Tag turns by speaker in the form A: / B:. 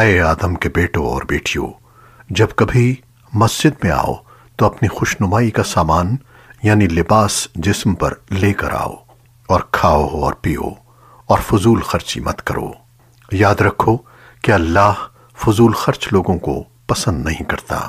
A: اے آدم کے بیٹوں اور بیٹیوں، جب کبھی مسجد میں آؤ تو اپنی خوشنمائی کا سامان یعنی لباس جسم پر لے کر آؤ اور کھاؤ اور پیو اور فضول خرچی مت کرو۔ یاد رکھو کہ اللہ فضول خرچ لوگوں کو پسند نہیں کرتا۔